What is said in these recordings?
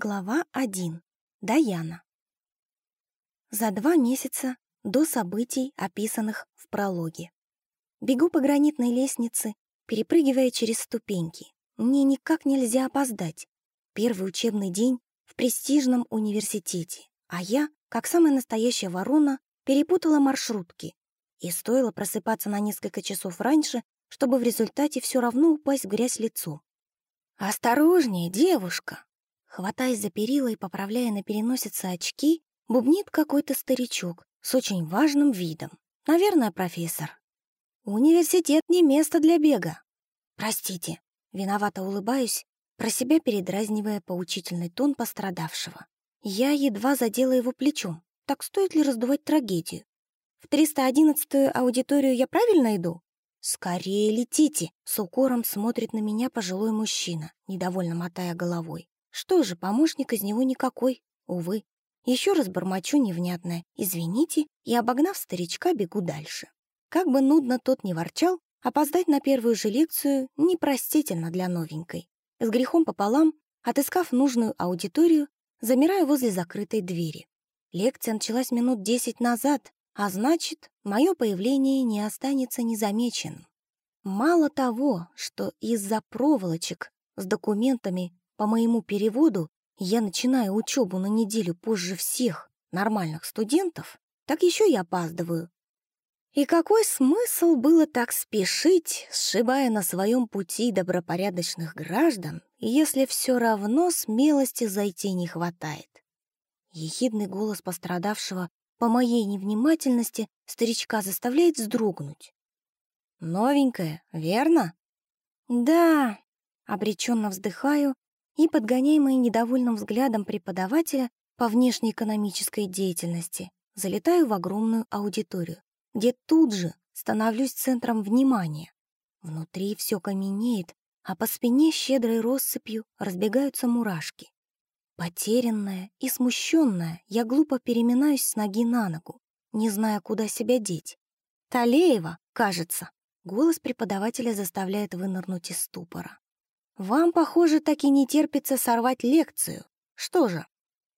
Глава 1. Даяна. За два месяца до событий, описанных в прологе. Бегу по гранитной лестнице, перепрыгивая через ступеньки. Мне никак нельзя опоздать. Первый учебный день в престижном университете, а я, как самая настоящая ворона, перепутала маршрутки. И стоило просыпаться на несколько часов раньше, чтобы в результате все равно упасть в грязь лицом. «Осторожнее, девушка!» Хватаясь за перила и поправляя на переносице очки, бубнит какой-то старичок с очень важным видом. Наверное, профессор. Университет не место для бега. Простите, виновато улыбаюсь, про себя передразнивая поучительный тон пострадавшего. Я едва задела его плечом. Так стоит ли раздувать трагедию? В 311-ю аудиторию я правильно иду? Скорее летите! С укором смотрит на меня пожилой мужчина, недовольно мотая головой. Что же, помощник из него никакой, увы. Еще раз бормочу невнятное «извините» и, обогнав старичка, бегу дальше. Как бы нудно тот не ворчал, опоздать на первую же лекцию непростительно для новенькой. С грехом пополам, отыскав нужную аудиторию, замираю возле закрытой двери. Лекция началась минут десять назад, а значит, мое появление не останется незамеченным. Мало того, что из-за проволочек с документами по моему переводу я начинаю учебу на неделю позже всех нормальных студентов, так еще и опаздываю. И какой смысл было так спешить, сшибая на своем пути добропорядочных граждан, если все равно смелости зайти не хватает? Ехидный голос пострадавшего по моей невнимательности старичка заставляет вздрогнуть. «Новенькая, верно?» «Да», — обреченно вздыхаю и, подгоняемый недовольным взглядом преподавателя по внешнеэкономической деятельности, залетаю в огромную аудиторию, где тут же становлюсь центром внимания. Внутри все каменеет, а по спине щедрой россыпью разбегаются мурашки. Потерянная и смущенная, я глупо переминаюсь с ноги на ногу, не зная, куда себя деть. «Талеева, кажется!» Голос преподавателя заставляет вынырнуть из ступора. Вам, похоже, так и не терпится сорвать лекцию. Что же,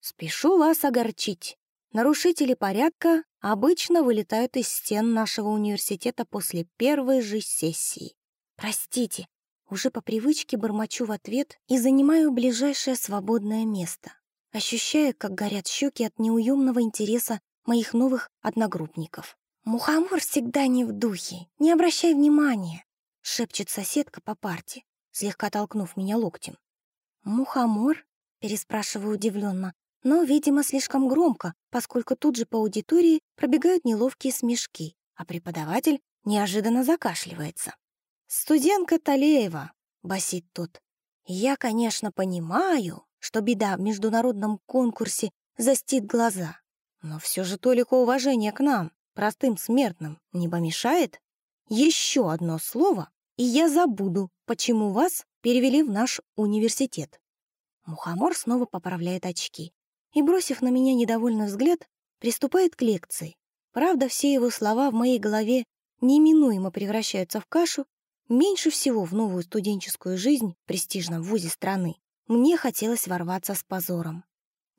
спешу вас огорчить. Нарушители порядка обычно вылетают из стен нашего университета после первой же сессии. Простите, уже по привычке бормочу в ответ и занимаю ближайшее свободное место, ощущая, как горят щеки от неуемного интереса моих новых одногруппников. «Мухомор всегда не в духе, не обращай внимания», — шепчет соседка по парте слегка толкнув меня локтем. «Мухомор?» — переспрашиваю удивленно, но, видимо, слишком громко, поскольку тут же по аудитории пробегают неловкие смешки, а преподаватель неожиданно закашливается. «Студентка Талеева», — басит тот. «Я, конечно, понимаю, что беда в международном конкурсе застит глаза, но все же толико уважения к нам, простым смертным, не помешает? Еще одно слово, и я забуду, почему вас перевели в наш университет». Мухомор снова поправляет очки и, бросив на меня недовольный взгляд, приступает к лекции. Правда, все его слова в моей голове неминуемо превращаются в кашу. Меньше всего в новую студенческую жизнь в престижном вузе страны мне хотелось ворваться с позором.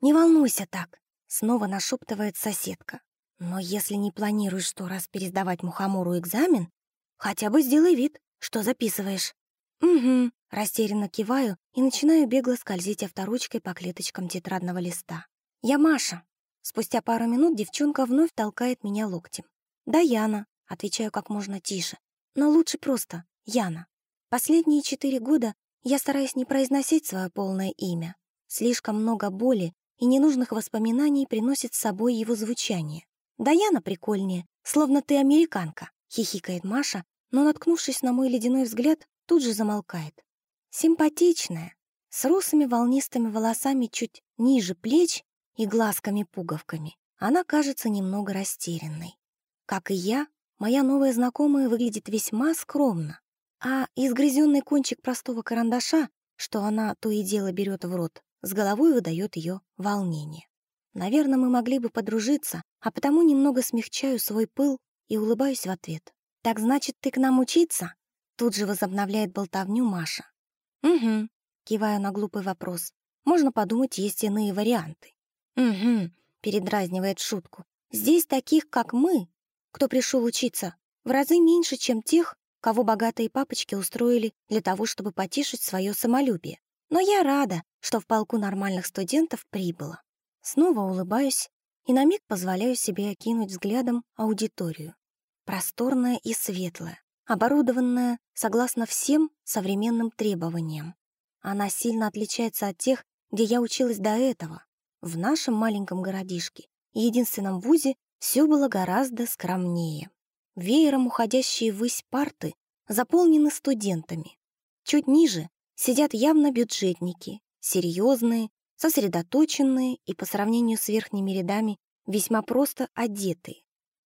«Не волнуйся так», — снова нашептывает соседка. «Но если не планируешь сто раз пересдавать мухомору экзамен, хотя бы сделай вид, что записываешь. «Угу», — растерянно киваю и начинаю бегло скользить авторучкой по клеточкам тетрадного листа. «Я Маша». Спустя пару минут девчонка вновь толкает меня локтем. «Да, Яна», — отвечаю как можно тише. «Но лучше просто Яна. Последние четыре года я стараюсь не произносить свое полное имя. Слишком много боли и ненужных воспоминаний приносит с собой его звучание. «Даяна прикольнее, словно ты американка», — хихикает Маша, но, наткнувшись на мой ледяной взгляд, тут же замолкает. Симпатичная, с русыми волнистыми волосами чуть ниже плеч и глазками-пуговками. Она кажется немного растерянной. Как и я, моя новая знакомая выглядит весьма скромно, а изгрызенный кончик простого карандаша, что она то и дело берет в рот, с головой выдает ее волнение. Наверное, мы могли бы подружиться, а потому немного смягчаю свой пыл и улыбаюсь в ответ. «Так значит, ты к нам учиться?» Тут же возобновляет болтовню Маша. «Угу», — киваю на глупый вопрос. можно подумать, есть иные варианты. «Угу», — передразнивает шутку. «Здесь таких, как мы, кто пришел учиться, в разы меньше, чем тех, кого богатые папочки устроили для того, чтобы потешить свое самолюбие. Но я рада, что в полку нормальных студентов прибыло. Снова улыбаюсь и на миг позволяю себе окинуть взглядом аудиторию. Просторная и светлая, оборудованная согласно всем современным требованиям. Она сильно отличается от тех, где я училась до этого. В нашем маленьком городишке и единственном вузе все было гораздо скромнее. Веером уходящие ввысь парты заполнены студентами. Чуть ниже сидят явно бюджетники, серьезные, сосредоточенные и по сравнению с верхними рядами весьма просто одетые.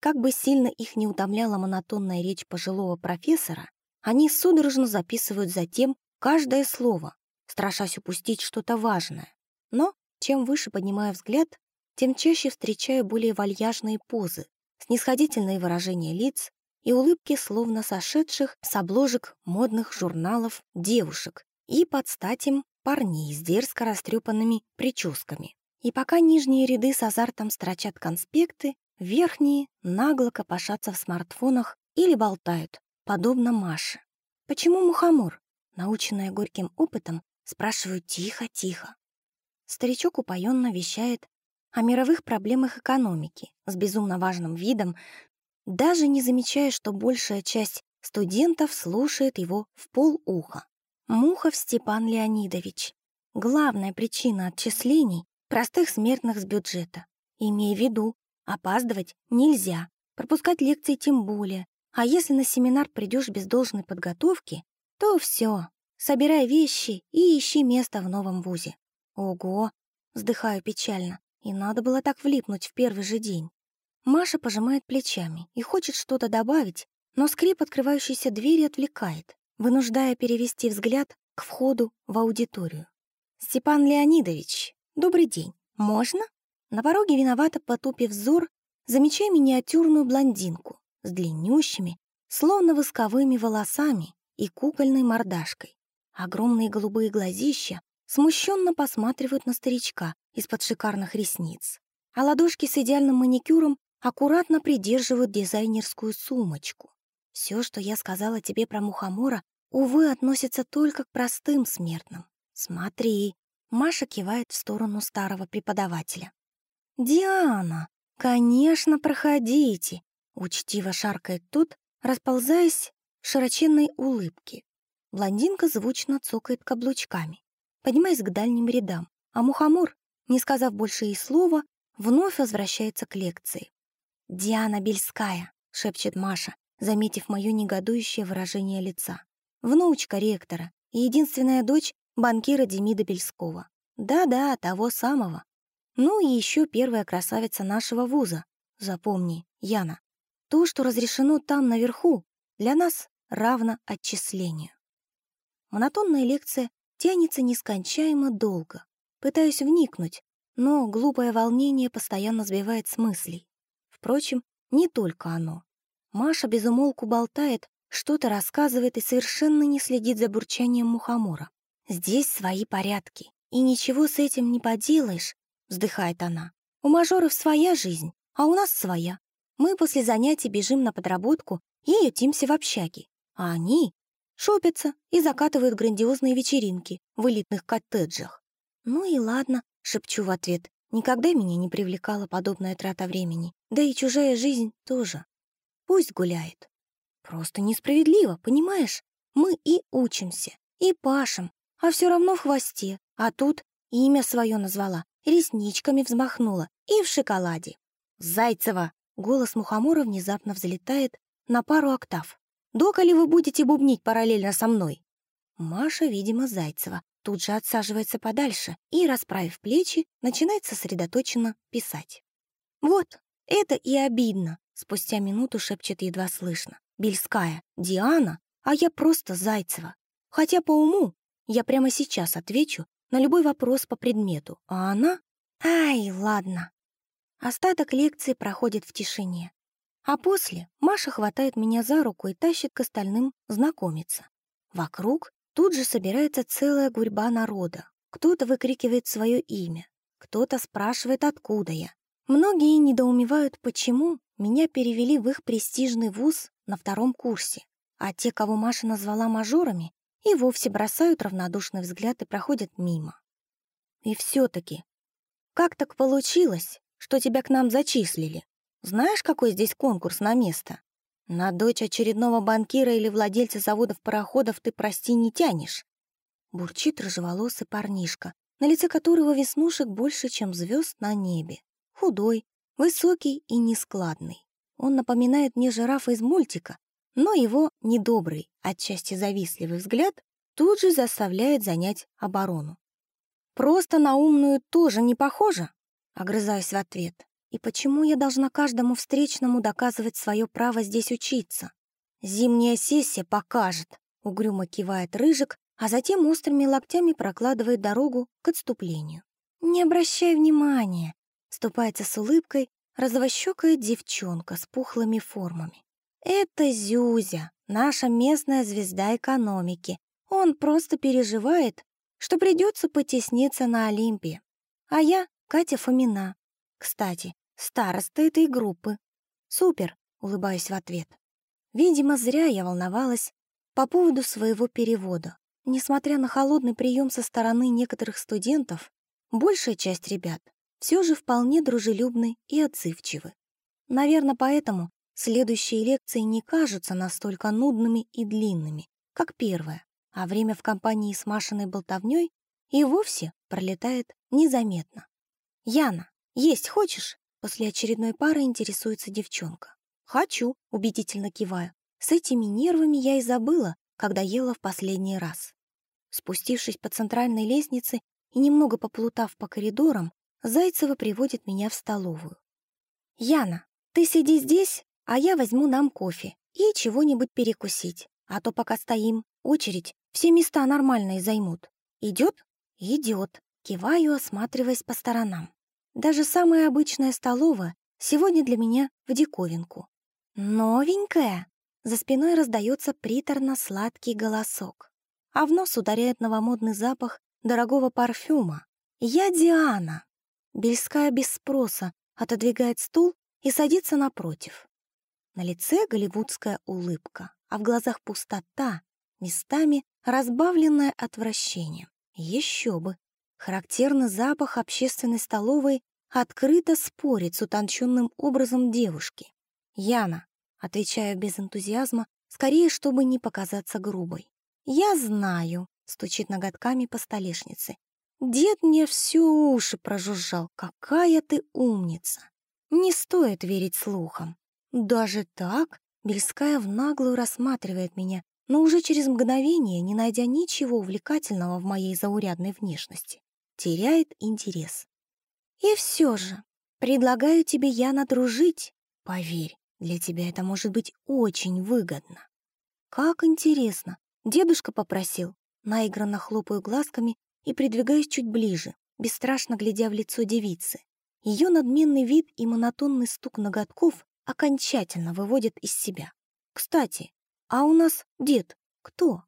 Как бы сильно их не утомляла монотонная речь пожилого профессора, они судорожно записывают затем каждое слово, страшась упустить что-то важное. Но чем выше поднимаю взгляд, тем чаще встречаю более вальяжные позы, снисходительные выражения лиц и улыбки словно сошедших с обложек модных журналов девушек и под стать им парней с дерзко растрепанными прическами. И пока нижние ряды с азартом строчат конспекты, верхние нагло копошатся в смартфонах или болтают, подобно Маше. Почему мухомор? Наученная горьким опытом, спрашиваю тихо-тихо. Старичок упоенно вещает о мировых проблемах экономики с безумно важным видом, даже не замечая, что большая часть студентов слушает его в полуха. Мухов Степан Леонидович. Главная причина отчислений простых смертных с бюджета. Имей в виду, опаздывать нельзя, пропускать лекции тем более, а если на семинар придешь без должной подготовки, то все, собирай вещи и ищи место в новом вузе. Ого, вздыхаю печально. И надо было так влипнуть в первый же день. Маша пожимает плечами и хочет что-то добавить, но скрип открывающейся двери отвлекает, вынуждая перевести взгляд к входу в аудиторию. «Степан Леонидович, добрый день. Можно?» На пороге виновато потупив взор, замечая миниатюрную блондинку с длиннющими, словно восковыми волосами и кукольной мордашкой. Огромные голубые глазища смущенно посматривают на старичка из-под шикарных ресниц, а ладошки с идеальным маникюром аккуратно придерживают дизайнерскую сумочку. Все, что я сказала тебе про мухомора, увы, относится только к простым смертным. Смотри, Маша кивает в сторону старого преподавателя. «Диана, конечно, проходите!» Учтиво шаркает тот, расползаясь в широченной улыбке. Блондинка звучно цокает каблучками поднимаясь к дальним рядам, а мухомор, не сказав больше и слова, вновь возвращается к лекции. «Диана Бельская», — шепчет Маша, заметив мое негодующее выражение лица. «Внучка ректора и единственная дочь банкира Демида Бельского. Да-да, того самого. Ну и еще первая красавица нашего вуза. Запомни, Яна, то, что разрешено там наверху, для нас равно отчислению». Монотонная лекция тянется нескончаемо долго. Пытаюсь вникнуть, но глупое волнение постоянно сбивает с мыслей. Впрочем, не только оно. Маша безумолку болтает, что-то рассказывает и совершенно не следит за бурчанием мухомора. «Здесь свои порядки, и ничего с этим не поделаешь», — вздыхает она. «У мажоров своя жизнь, а у нас своя. Мы после занятий бежим на подработку и ютимся в общаге, а они шопятся и закатывают грандиозные вечеринки в элитных коттеджах. «Ну и ладно», — шепчу в ответ. Никогда меня не привлекала подобная трата времени. Да и чужая жизнь тоже. Пусть гуляет. Просто несправедливо, понимаешь? Мы и учимся, и пашем, а все равно в хвосте. А тут имя свое назвала, ресничками взмахнула и в шоколаде. «Зайцева!» Голос Мухомора внезапно взлетает на пару октав. Доколи вы будете бубнить параллельно со мной?» Маша, видимо, Зайцева, тут же отсаживается подальше и, расправив плечи, начинает сосредоточенно писать. «Вот, это и обидно», — спустя минуту шепчет едва слышно. «Бельская, Диана, а я просто Зайцева. Хотя по уму я прямо сейчас отвечу на любой вопрос по предмету, а она... Ай, ладно». Остаток лекции проходит в тишине. А после Маша хватает меня за руку и тащит к остальным знакомиться. Вокруг тут же собирается целая гурьба народа. Кто-то выкрикивает свое имя, кто-то спрашивает, откуда я. Многие недоумевают, почему меня перевели в их престижный вуз на втором курсе, а те, кого Маша назвала мажорами, и вовсе бросают равнодушный взгляд и проходят мимо. И все-таки, как так получилось, что тебя к нам зачислили? Знаешь, какой здесь конкурс на место? На дочь очередного банкира или владельца заводов-пароходов ты, прости, не тянешь. Бурчит рыжеволосый парнишка, на лице которого веснушек больше, чем звезд на небе. Худой, высокий и нескладный. Он напоминает мне жирафа из мультика, но его недобрый, отчасти завистливый взгляд тут же заставляет занять оборону. «Просто на умную тоже не похоже?» — огрызаюсь в ответ. «И почему я должна каждому встречному доказывать свое право здесь учиться? Зимняя сессия покажет», — угрюмо кивает Рыжик, а затем острыми локтями прокладывает дорогу к отступлению. «Не обращай внимания», — ступается с улыбкой розовощекая девчонка с пухлыми формами. Это Зюзя, наша местная звезда экономики. Он просто переживает, что придется потесниться на Олимпе. А я Катя Фомина. Кстати, староста этой группы. Супер, улыбаюсь в ответ. Видимо, зря я волновалась по поводу своего перевода. Несмотря на холодный прием со стороны некоторых студентов, большая часть ребят все же вполне дружелюбны и отзывчивы. Наверное, поэтому Следующие лекции не кажутся настолько нудными и длинными, как первая, а время в компании с Машиной болтовней и вовсе пролетает незаметно. «Яна, есть хочешь?» После очередной пары интересуется девчонка. «Хочу», — убедительно киваю. С этими нервами я и забыла, когда ела в последний раз. Спустившись по центральной лестнице и немного поплутав по коридорам, Зайцева приводит меня в столовую. «Яна, ты сиди здесь, а я возьму нам кофе и чего-нибудь перекусить, а то пока стоим, очередь, все места нормальные займут. Идет? Идет. Киваю, осматриваясь по сторонам. Даже самая обычная столовая сегодня для меня в диковинку. Новенькая! За спиной раздается приторно-сладкий голосок, а в нос ударяет новомодный запах дорогого парфюма. «Я Диана!» Бельская без спроса отодвигает стул и садится напротив. На лице голливудская улыбка, а в глазах пустота, местами разбавленная отвращением. Еще бы! Характерный запах общественной столовой открыто спорит с утонченным образом девушки. «Яна», — отвечаю без энтузиазма, скорее, чтобы не показаться грубой. «Я знаю», — стучит ноготками по столешнице. «Дед мне всю уши прожужжал. Какая ты умница!» Не стоит верить слухам. Даже так? Бельская в наглую рассматривает меня, но уже через мгновение, не найдя ничего увлекательного в моей заурядной внешности, теряет интерес. И все же, предлагаю тебе, Яна, дружить. Поверь, для тебя это может быть очень выгодно. Как интересно. Дедушка попросил. Наигранно хлопаю глазками и придвигаюсь чуть ближе, бесстрашно глядя в лицо девицы. Ее надменный вид и монотонный стук ноготков окончательно выводит из себя. Кстати, а у нас дед кто?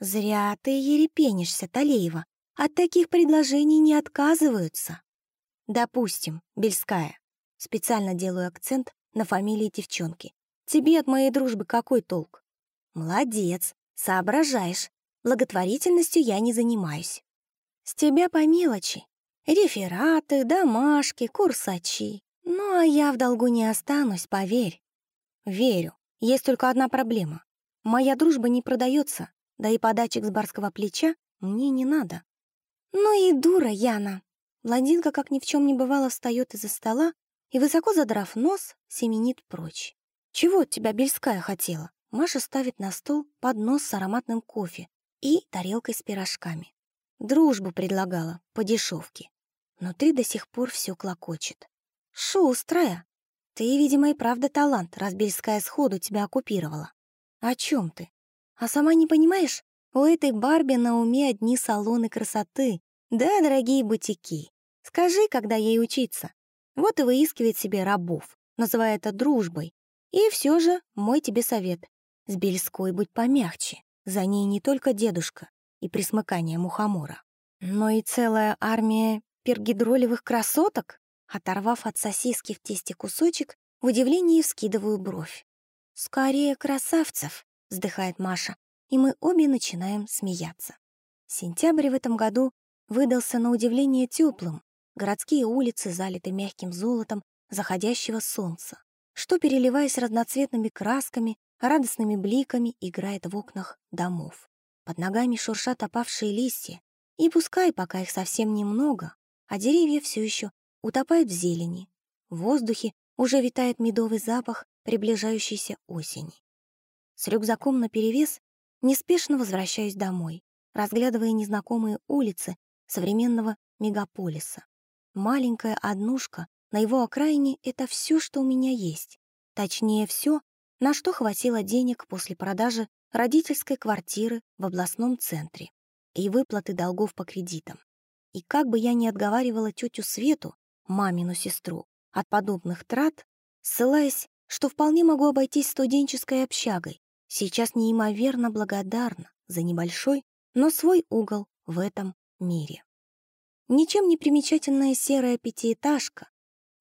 Зря ты ерепенишься, Талеева. От таких предложений не отказываются. Допустим, Бельская. Специально делаю акцент на фамилии девчонки. Тебе от моей дружбы какой толк? Молодец, соображаешь. Благотворительностью я не занимаюсь. С тебя по мелочи. Рефераты, домашки, курсачи. Ну, а я в долгу не останусь, поверь. Верю. Есть только одна проблема. Моя дружба не продается, да и подачек с барского плеча мне не надо. Ну и дура, Яна. Блондинка, как ни в чем не бывало, встает из-за стола и, высоко задрав нос, семенит прочь. Чего от тебя Бельская хотела? Маша ставит на стол поднос с ароматным кофе и тарелкой с пирожками. Дружбу предлагала, по дешевке. Внутри до сих пор все клокочет. «Шустрая. Ты, видимо, и правда талант, раз Бельская сходу тебя оккупировала. О чем ты? А сама не понимаешь? У этой Барби на уме одни салоны красоты, да дорогие бутики. Скажи, когда ей учиться. Вот и выискивает себе рабов, называя это дружбой. И все же мой тебе совет. С Бельской будь помягче. За ней не только дедушка и присмыкание мухомора. Но и целая армия пергидролевых красоток? Оторвав от сосиски в тесте кусочек, в удивлении вскидываю бровь. «Скорее красавцев», — вздыхает Маша, и мы обе начинаем смеяться. Сентябрь в этом году выдался на удивление теплым. Городские улицы залиты мягким золотом заходящего солнца, что, переливаясь разноцветными красками, радостными бликами, играет в окнах домов. Под ногами шуршат опавшие листья, и пускай пока их совсем немного, а деревья все еще утопают в зелени. В воздухе уже витает медовый запах приближающейся осени. С рюкзаком наперевес неспешно возвращаюсь домой, разглядывая незнакомые улицы современного мегаполиса. Маленькая однушка на его окраине — это все, что у меня есть. Точнее, все, на что хватило денег после продажи родительской квартиры в областном центре и выплаты долгов по кредитам. И как бы я ни отговаривала тетю Свету, мамину сестру, от подобных трат, ссылаясь, что вполне могу обойтись студенческой общагой, сейчас неимоверно благодарна за небольшой, но свой угол в этом мире. Ничем не примечательная серая пятиэтажка,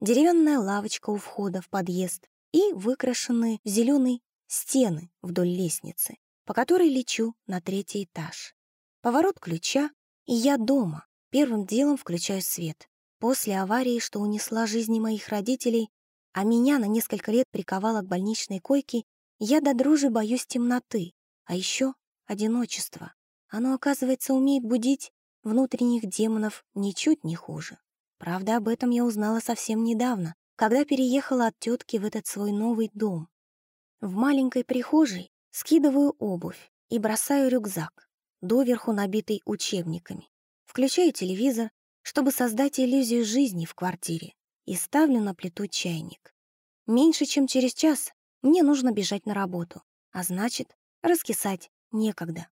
деревянная лавочка у входа в подъезд и выкрашенные в зеленый стены вдоль лестницы, по которой лечу на третий этаж. Поворот ключа, и я дома. Первым делом включаю свет. После аварии, что унесла жизни моих родителей, а меня на несколько лет приковала к больничной койке, я до дрожи боюсь темноты, а еще одиночества. Оно, оказывается, умеет будить внутренних демонов ничуть не хуже. Правда, об этом я узнала совсем недавно, когда переехала от тетки в этот свой новый дом. В маленькой прихожей скидываю обувь и бросаю рюкзак, доверху набитый учебниками. Включаю телевизор, чтобы создать иллюзию жизни в квартире, и ставлю на плиту чайник. Меньше чем через час мне нужно бежать на работу, а значит, раскисать некогда.